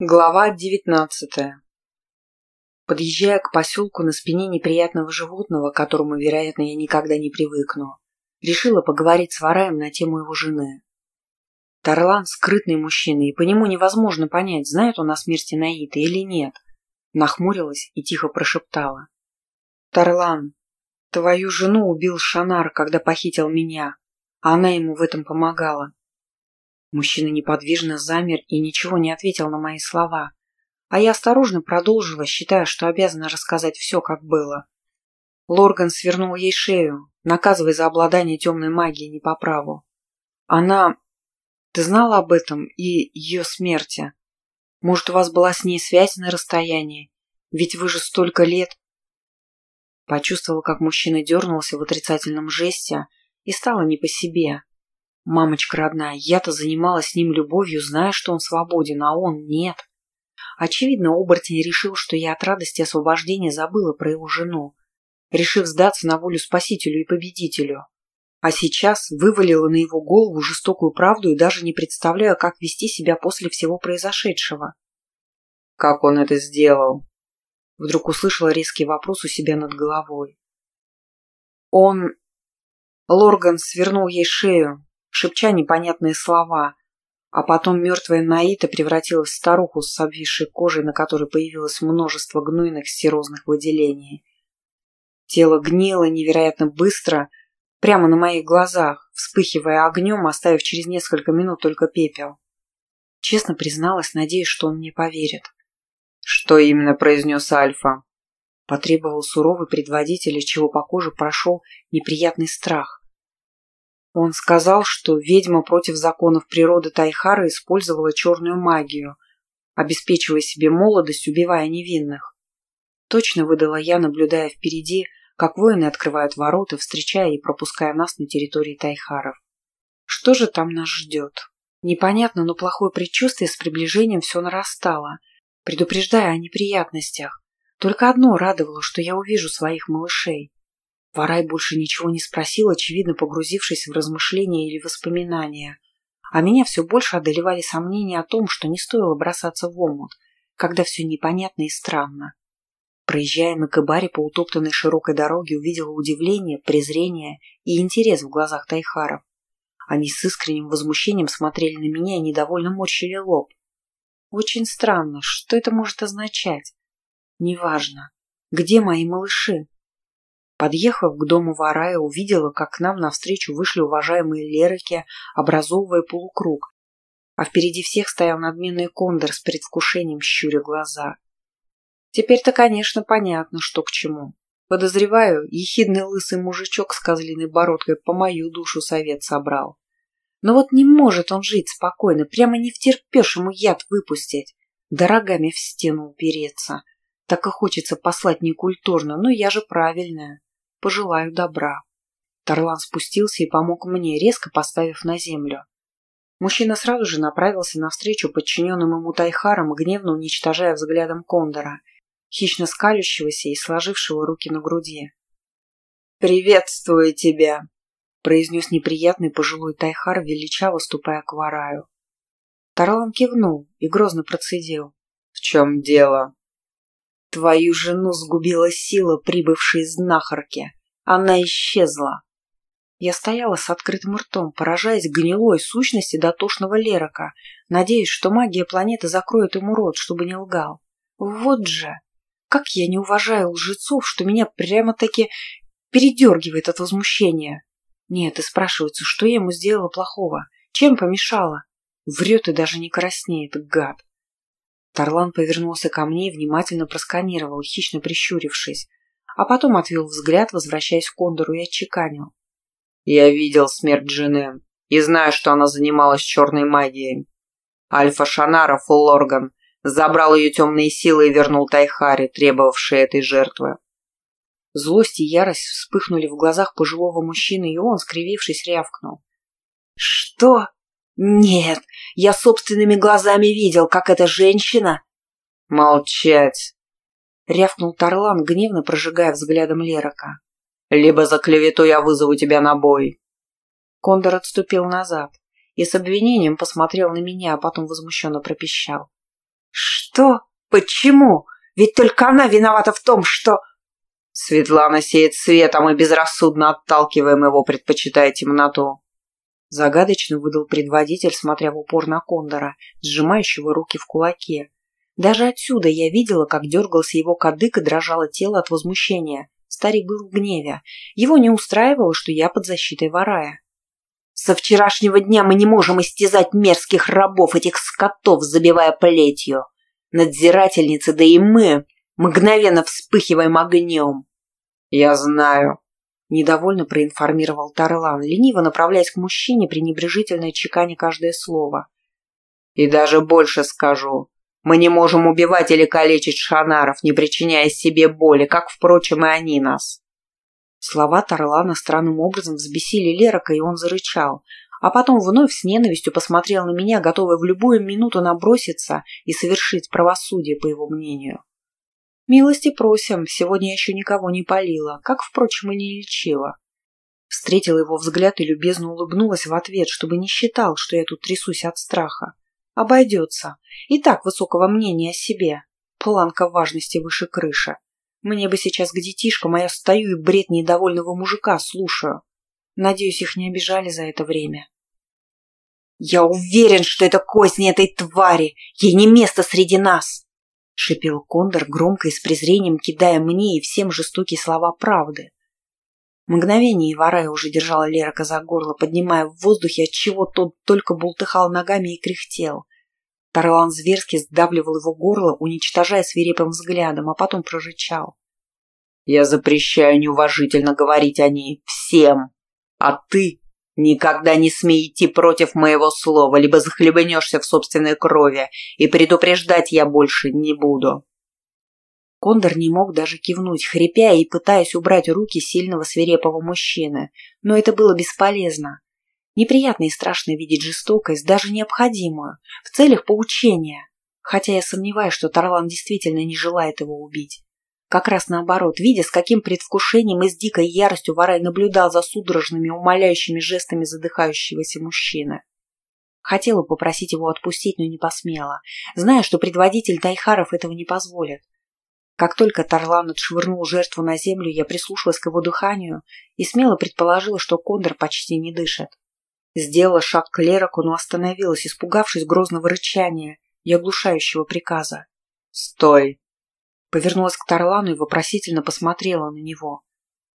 Глава девятнадцатая Подъезжая к поселку на спине неприятного животного, к которому, вероятно, я никогда не привыкну, решила поговорить с Вараем на тему его жены. Тарлан – скрытный мужчина, и по нему невозможно понять, знает он о смерти Наиты или нет. Нахмурилась и тихо прошептала. «Тарлан, твою жену убил Шанар, когда похитил меня, а она ему в этом помогала. Мужчина неподвижно замер и ничего не ответил на мои слова. А я осторожно продолжила, считая, что обязана рассказать все, как было. Лорган свернул ей шею, наказывая за обладание темной магией не по праву. Она... Ты знала об этом и ее смерти? Может, у вас была с ней связь на расстоянии? Ведь вы же столько лет... Почувствовала, как мужчина дернулся в отрицательном жесте и стало не по себе. Мамочка родная, я-то занималась с ним любовью, зная, что он свободен, а он нет. Очевидно, оборотень решил, что я от радости освобождения забыла про его жену, решив сдаться на волю спасителю и победителю. А сейчас вывалила на его голову жестокую правду и даже не представляю, как вести себя после всего произошедшего. «Как он это сделал?» Вдруг услышала резкий вопрос у себя над головой. «Он...» Лорган свернул ей шею, шепча непонятные слова. А потом мертвая Наита превратилась в старуху с обвисшей кожей, на которой появилось множество гнойных серозных выделений. Тело гнило невероятно быстро, прямо на моих глазах, вспыхивая огнем, оставив через несколько минут только пепел. Честно призналась, надеясь, что он мне поверит. «Что именно произнес Альфа?» Потребовал суровый предводитель, из чего по коже прошел неприятный страх. Он сказал, что ведьма против законов природы Тайхара использовала черную магию, обеспечивая себе молодость, убивая невинных. Точно выдала я, наблюдая впереди, как воины открывают ворота, встречая и пропуская нас на территории Тайхаров. Что же там нас ждет? Непонятно, но плохое предчувствие с приближением все нарастало, предупреждая о неприятностях. Только одно радовало, что я увижу своих малышей. Варай больше ничего не спросил, очевидно погрузившись в размышления или воспоминания. А меня все больше одолевали сомнения о том, что не стоило бросаться в омут, когда все непонятно и странно. Проезжая на Кабаре по утоптанной широкой дороге, увидела удивление, презрение и интерес в глазах Тайхаров. Они с искренним возмущением смотрели на меня и недовольно морщили лоб. Очень странно, что это может означать? Неважно. Где мои малыши? Подъехав к дому Варая, увидела, как к нам навстречу вышли уважаемые лерыки, образовывая полукруг, а впереди всех стоял надменный кондор с предвкушением щуря глаза. Теперь-то, конечно, понятно, что к чему. Подозреваю, ехидный лысый мужичок с козлиной бородкой по мою душу совет собрал. Но вот не может он жить спокойно, прямо не втерпешь ему яд выпустить, дорогами в стену упереться. Так и хочется послать некультурно, но я же правильная. Пожелаю добра. Тарлан спустился и помог мне, резко поставив на землю. Мужчина сразу же направился навстречу подчиненным ему Тайхарам, гневно уничтожая взглядом Кондора, хищно скалющегося и сложившего руки на груди. «Приветствую тебя!» — произнес неприятный пожилой Тайхар, величаво ступая к Вараю. Тарлан кивнул и грозно процедил. «В чем дело?» Твою жену сгубила сила, прибывшей из знахарки. Она исчезла. Я стояла с открытым ртом, поражаясь гнилой сущности дотошного Лерока, надеясь, что магия планеты закроет ему рот, чтобы не лгал. Вот же! Как я не уважаю лжецов, что меня прямо-таки передергивает от возмущения. Нет, и спрашивается, что я ему сделала плохого? Чем помешала? Врет и даже не краснеет, гад. Тарлан повернулся ко мне и внимательно просканировал, хищно прищурившись, а потом отвел взгляд, возвращаясь к Кондору и отчеканил. «Я видел смерть жены и знаю, что она занималась черной магией. Альфа Шанара Фуллорган забрал ее темные силы и вернул Тайхари, требовавшей этой жертвы. Злость и ярость вспыхнули в глазах пожилого мужчины, и он, скривившись, рявкнул. «Что? Нет, я собственными глазами видел, как эта женщина... Молчать! Рявкнул Тарлан, гневно прожигая взглядом Лерока. Либо за клевету я вызову тебя на бой. Кондор отступил назад и с обвинением посмотрел на меня, а потом возмущенно пропищал. Что? Почему? Ведь только она виновата в том, что... Светлана сеет свет, а мы безрассудно отталкиваем его, предпочитая темноту. Загадочно выдал предводитель, смотря в упор на Кондора, сжимающего руки в кулаке. Даже отсюда я видела, как дергался его кадык и дрожало тело от возмущения. Старик был в гневе. Его не устраивало, что я под защитой Варая. Со вчерашнего дня мы не можем истязать мерзких рабов, этих скотов, забивая плетью. Надзирательницы, да и мы, мгновенно вспыхиваем огнем. Я знаю. Недовольно проинформировал Тарлан, лениво направляясь к мужчине, пренебрежительно чеканя каждое слово. И даже больше скажу. Мы не можем убивать или калечить шанаров, не причиняя себе боли, как, впрочем, и они нас. Слова Тарлана странным образом взбесили Лерока, и он зарычал, а потом вновь с ненавистью посмотрел на меня, готовый в любую минуту наброситься и совершить правосудие, по его мнению. «Милости просим, сегодня еще никого не полила, как, впрочем, и не лечила». Встретила его взгляд и любезно улыбнулась в ответ, чтобы не считал, что я тут трясусь от страха. Обойдется. И так высокого мнения о себе. Планка важности выше крыши. Мне бы сейчас к детишкам, а я стою и бред недовольного мужика слушаю. Надеюсь, их не обижали за это время. «Я уверен, что это козни этой твари! Ей не место среди нас!» Шипел Кондор, громко и с презрением кидая мне и всем жестокие слова правды. Мгновение Иварая уже держала Лерака за горло, поднимая в воздухе, отчего тот только бултыхал ногами и кряхтел. Тарлан зверски сдавливал его горло, уничтожая свирепым взглядом, а потом прорычал. «Я запрещаю неуважительно говорить о ней всем, а ты никогда не смей идти против моего слова, либо захлебнешься в собственной крови, и предупреждать я больше не буду». Кондор не мог даже кивнуть, хрипя и пытаясь убрать руки сильного свирепого мужчины, но это было бесполезно. Неприятно и страшно видеть жестокость, даже необходимую, в целях поучения. Хотя я сомневаюсь, что Тарлан действительно не желает его убить. Как раз наоборот, видя, с каким предвкушением и с дикой яростью Варай наблюдал за судорожными, умоляющими жестами задыхающегося мужчины. Хотела попросить его отпустить, но не посмела, зная, что предводитель Тайхаров этого не позволит. Как только Тарлан отшвырнул жертву на землю, я прислушалась к его дыханию и смело предположила, что Кондор почти не дышит. Сделала шаг к Лероку, но остановилась, испугавшись грозного рычания и оглушающего приказа. «Стой!» Повернулась к Тарлану и вопросительно посмотрела на него.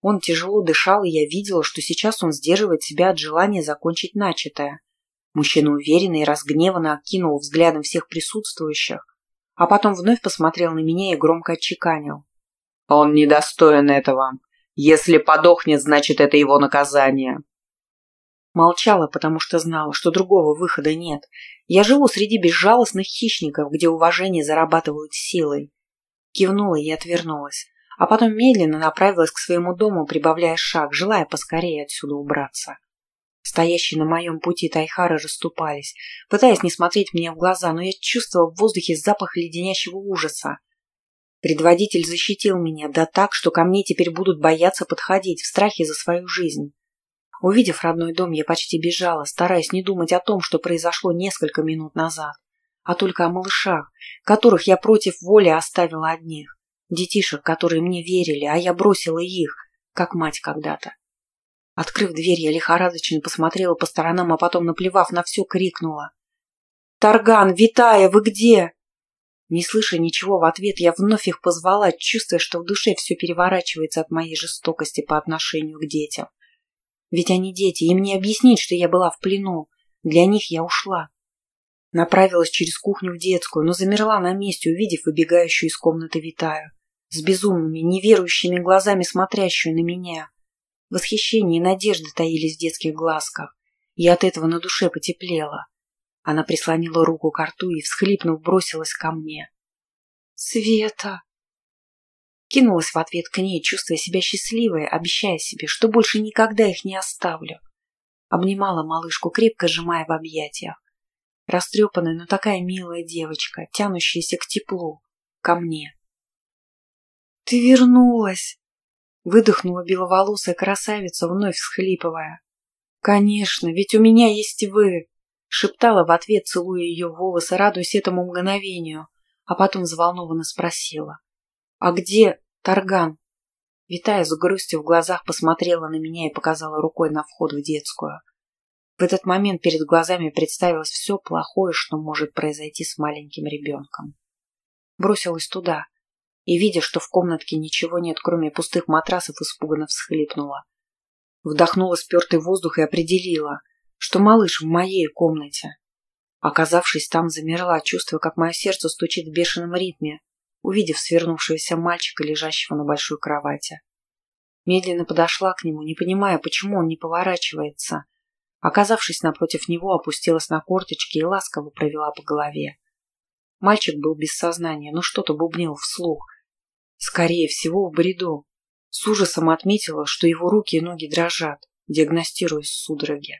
Он тяжело дышал, и я видела, что сейчас он сдерживает себя от желания закончить начатое. Мужчина уверенно и разгневанно окинул взглядом всех присутствующих, а потом вновь посмотрел на меня и громко отчеканил. «Он недостоин этого. Если подохнет, значит, это его наказание. Молчала, потому что знала, что другого выхода нет. Я живу среди безжалостных хищников, где уважение зарабатывают силой. Кивнула и отвернулась, а потом медленно направилась к своему дому, прибавляя шаг, желая поскорее отсюда убраться. Стоящие на моем пути тайхары расступались, пытаясь не смотреть мне в глаза, но я чувствовала в воздухе запах леденящего ужаса. Предводитель защитил меня, да так, что ко мне теперь будут бояться подходить в страхе за свою жизнь. Увидев родной дом, я почти бежала, стараясь не думать о том, что произошло несколько минут назад, а только о малышах, которых я против воли оставила одних. Детишек, которые мне верили, а я бросила их, как мать когда-то. Открыв дверь, я лихорадочно посмотрела по сторонам, а потом, наплевав на все, крикнула. «Тарган, Витая, вы где?» Не слыша ничего в ответ, я вновь их позвала, чувствуя, что в душе все переворачивается от моей жестокости по отношению к детям. Ведь они дети, им не объяснить, что я была в плену. Для них я ушла. Направилась через кухню в детскую, но замерла на месте, увидев выбегающую из комнаты Витаю, с безумными, неверующими глазами смотрящую на меня. Восхищение и надежда таились в детских глазках, и от этого на душе потеплело. Она прислонила руку к рту и, всхлипнув, бросилась ко мне. «Света!» Кинулась в ответ к ней, чувствуя себя счастливой, обещая себе, что больше никогда их не оставлю. Обнимала малышку, крепко сжимая в объятиях. Растрепанная, но такая милая девочка, тянущаяся к теплу, ко мне. «Ты вернулась!» Выдохнула беловолосая красавица, вновь всхлипывая. «Конечно, ведь у меня есть вы!» Шептала в ответ, целуя ее волосы, радуясь этому мгновению – а потом взволнованно спросила. «А где Тарган?» Витая с грустью в глазах посмотрела на меня и показала рукой на вход в детскую. В этот момент перед глазами представилось все плохое, что может произойти с маленьким ребенком. Бросилась туда и, видя, что в комнатке ничего нет, кроме пустых матрасов, испуганно всхлипнула. Вдохнула спертый воздух и определила, что малыш в моей комнате. Оказавшись там, замерла, чувствуя, как мое сердце стучит в бешеном ритме, увидев свернувшегося мальчика, лежащего на большой кровати. Медленно подошла к нему, не понимая, почему он не поворачивается. Оказавшись напротив него, опустилась на корточки и ласково провела по голове. Мальчик был без сознания, но что-то бубнил вслух. Скорее всего, в бреду. С ужасом отметила, что его руки и ноги дрожат, диагностируясь судороги.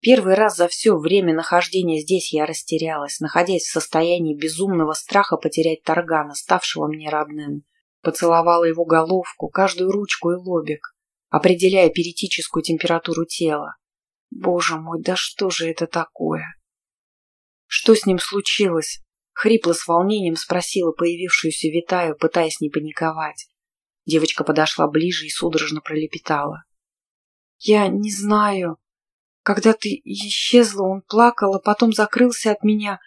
Первый раз за все время нахождения здесь я растерялась, находясь в состоянии безумного страха потерять Таргана, ставшего мне родным. Поцеловала его головку, каждую ручку и лобик, определяя перитическую температуру тела. Боже мой, да что же это такое? Что с ним случилось? Хрипло с волнением спросила появившуюся Витаю, пытаясь не паниковать. Девочка подошла ближе и судорожно пролепетала. «Я не знаю. Когда ты исчезла, он плакал, а потом закрылся от меня,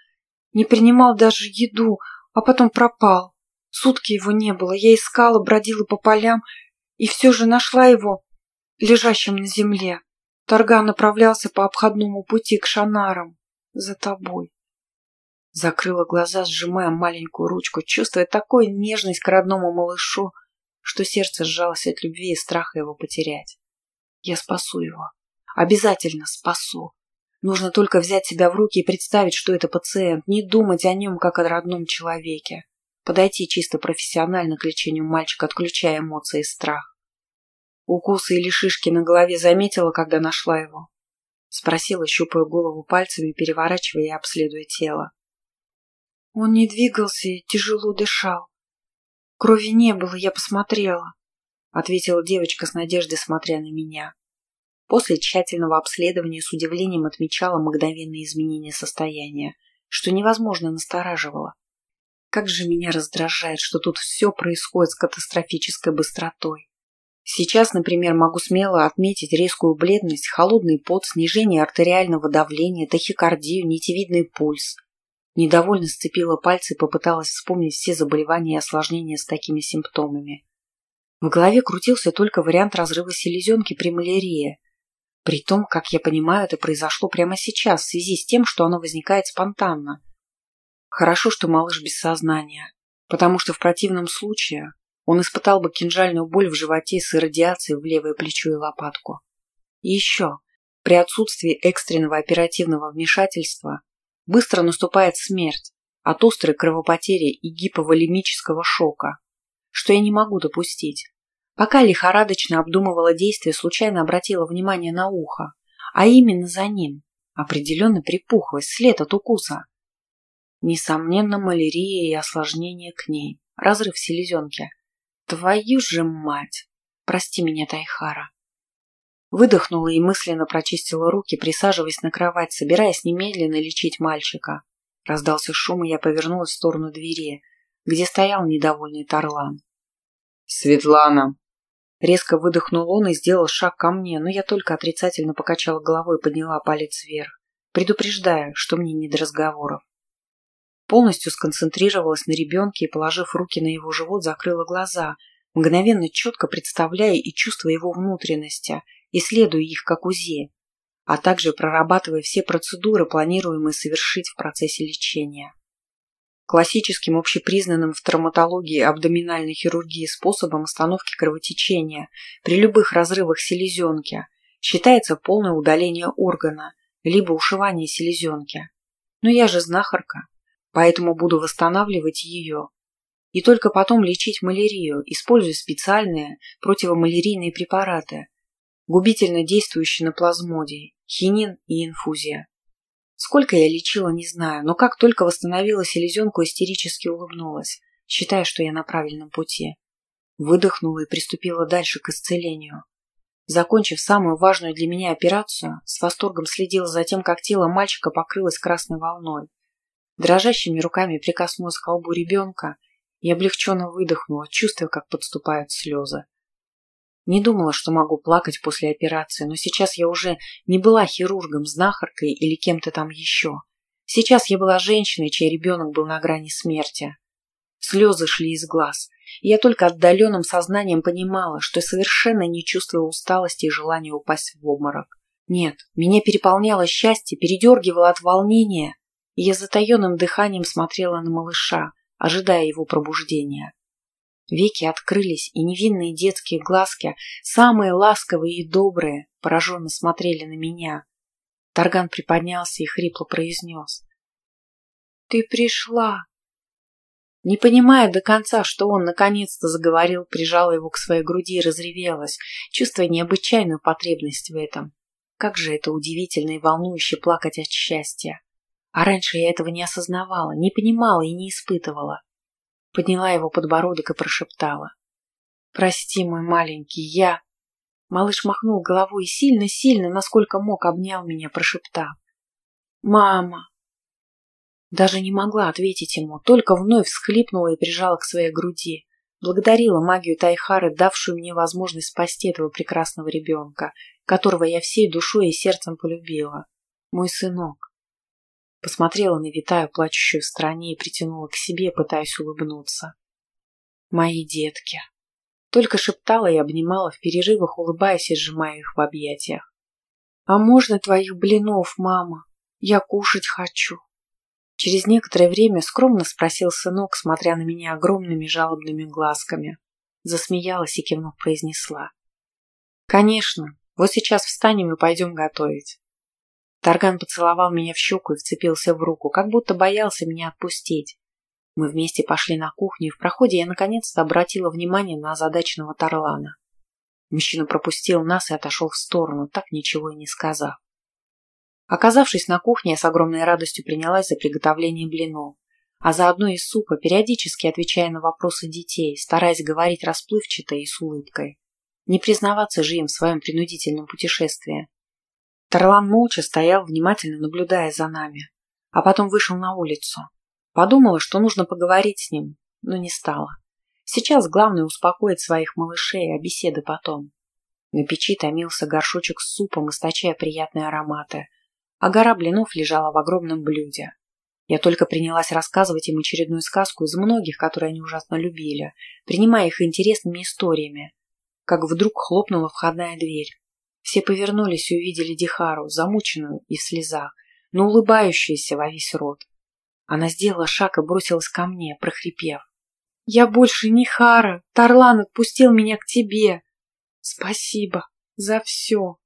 не принимал даже еду, а потом пропал. Сутки его не было. Я искала, бродила по полям и все же нашла его лежащим на земле. Торга направлялся по обходному пути к Шанарам. За тобой. Закрыла глаза, сжимая маленькую ручку, чувствуя такую нежность к родному малышу, что сердце сжалось от любви и страха его потерять. Я спасу его. Обязательно спасу. Нужно только взять себя в руки и представить, что это пациент, не думать о нем, как о родном человеке. Подойти чисто профессионально к лечению мальчика, отключая эмоции и страх. Укусы или шишки на голове заметила, когда нашла его. Спросила, щупая голову пальцами, переворачивая и обследуя тело. Он не двигался и тяжело дышал. Крови не было, я посмотрела, ответила девочка с надеждой, смотря на меня. После тщательного обследования с удивлением отмечала мгновенные изменения состояния, что невозможно настораживало. Как же меня раздражает, что тут все происходит с катастрофической быстротой. Сейчас, например, могу смело отметить резкую бледность, холодный пот, снижение артериального давления, тахикардию, нитевидный пульс. Недовольно сцепила пальцы и попыталась вспомнить все заболевания и осложнения с такими симптомами. В голове крутился только вариант разрыва селезенки при малярии, при том, как я понимаю, это произошло прямо сейчас, в связи с тем, что оно возникает спонтанно. Хорошо, что малыш без сознания, потому что в противном случае он испытал бы кинжальную боль в животе с иррадиацией в левое плечо и лопатку. И еще, при отсутствии экстренного оперативного вмешательства быстро наступает смерть от острой кровопотери и гиповолемического шока, что я не могу допустить. Пока лихорадочно обдумывала действие, случайно обратила внимание на ухо, а именно за ним. Определенно припухлость, след от укуса. Несомненно, малярия и осложнение к ней. Разрыв селезенки. Твою же мать! Прости меня, Тайхара. Выдохнула и мысленно прочистила руки, присаживаясь на кровать, собираясь немедленно лечить мальчика. Раздался шум, и я повернулась в сторону двери, где стоял недовольный Тарлан. «Светлана!» Резко выдохнул он и сделал шаг ко мне, но я только отрицательно покачала головой и подняла палец вверх, предупреждая, что мне не до разговоров. Полностью сконцентрировалась на ребенке и, положив руки на его живот, закрыла глаза, мгновенно четко представляя и чувствуя его внутренности, исследуя их как УЗИ, а также прорабатывая все процедуры, планируемые совершить в процессе лечения. Классическим общепризнанным в травматологии и абдоминальной хирургии способом остановки кровотечения при любых разрывах селезенки считается полное удаление органа, либо ушивание селезенки. Но я же знахарка, поэтому буду восстанавливать ее. И только потом лечить малярию, используя специальные противомалярийные препараты, губительно действующие на плазмодий, хинин и инфузия. Сколько я лечила, не знаю, но как только восстановила селезенку, истерически улыбнулась, считая, что я на правильном пути. Выдохнула и приступила дальше к исцелению. Закончив самую важную для меня операцию, с восторгом следила за тем, как тело мальчика покрылось красной волной. Дрожащими руками прикоснулась к колбу ребенка и облегченно выдохнула, чувствуя, как подступают слезы. Не думала, что могу плакать после операции, но сейчас я уже не была хирургом, знахаркой или кем-то там еще. Сейчас я была женщиной, чей ребенок был на грани смерти. Слезы шли из глаз, и я только отдаленным сознанием понимала, что совершенно не чувствую усталости и желания упасть в обморок. Нет, меня переполняло счастье, передергивало от волнения, и я затаенным дыханием смотрела на малыша, ожидая его пробуждения. Веки открылись, и невинные детские глазки, самые ласковые и добрые, пораженно смотрели на меня. Тарган приподнялся и хрипло произнес. «Ты пришла!» Не понимая до конца, что он наконец-то заговорил, прижала его к своей груди и разревелась, чувствуя необычайную потребность в этом. Как же это удивительно и волнующе плакать от счастья. А раньше я этого не осознавала, не понимала и не испытывала. Подняла его подбородок и прошептала. «Прости, мой маленький, я...» Малыш махнул головой и сильно-сильно, насколько мог, обнял меня, прошептав. «Мама!» Даже не могла ответить ему, только вновь всхлипнула и прижала к своей груди. Благодарила магию Тайхары, давшую мне возможность спасти этого прекрасного ребенка, которого я всей душой и сердцем полюбила. Мой сынок. Посмотрела на Витаю, плачущую в стороне, и притянула к себе, пытаясь улыбнуться. Мои детки. Только шептала и обнимала в перерывах, улыбаясь и сжимая их в объятиях. «А можно твоих блинов, мама? Я кушать хочу». Через некоторое время скромно спросил сынок, смотря на меня огромными жалобными глазками. Засмеялась и кивнув произнесла. «Конечно, вот сейчас встанем и пойдем готовить». Тарган поцеловал меня в щеку и вцепился в руку, как будто боялся меня отпустить. Мы вместе пошли на кухню, и в проходе я наконец-то обратила внимание на озадаченного Тарлана. Мужчина пропустил нас и отошел в сторону, так ничего и не сказав. Оказавшись на кухне, я с огромной радостью принялась за приготовление блинов, а заодно и супа, периодически отвечая на вопросы детей, стараясь говорить расплывчато и с улыбкой. Не признаваться же им в своем принудительном путешествии. Тарлан молча стоял, внимательно наблюдая за нами, а потом вышел на улицу. Подумала, что нужно поговорить с ним, но не стала. Сейчас главное успокоить своих малышей, а беседы потом. На печи томился горшочек с супом, источая приятные ароматы, а гора блинов лежала в огромном блюде. Я только принялась рассказывать им очередную сказку из многих, которые они ужасно любили, принимая их интересными историями, как вдруг хлопнула входная дверь. Все повернулись и увидели Дихару, замученную и в слезах, но улыбающуюся во весь рот. Она сделала шаг и бросилась ко мне, прохрипев. «Я больше не Хара! Тарлан отпустил меня к тебе! Спасибо за все!»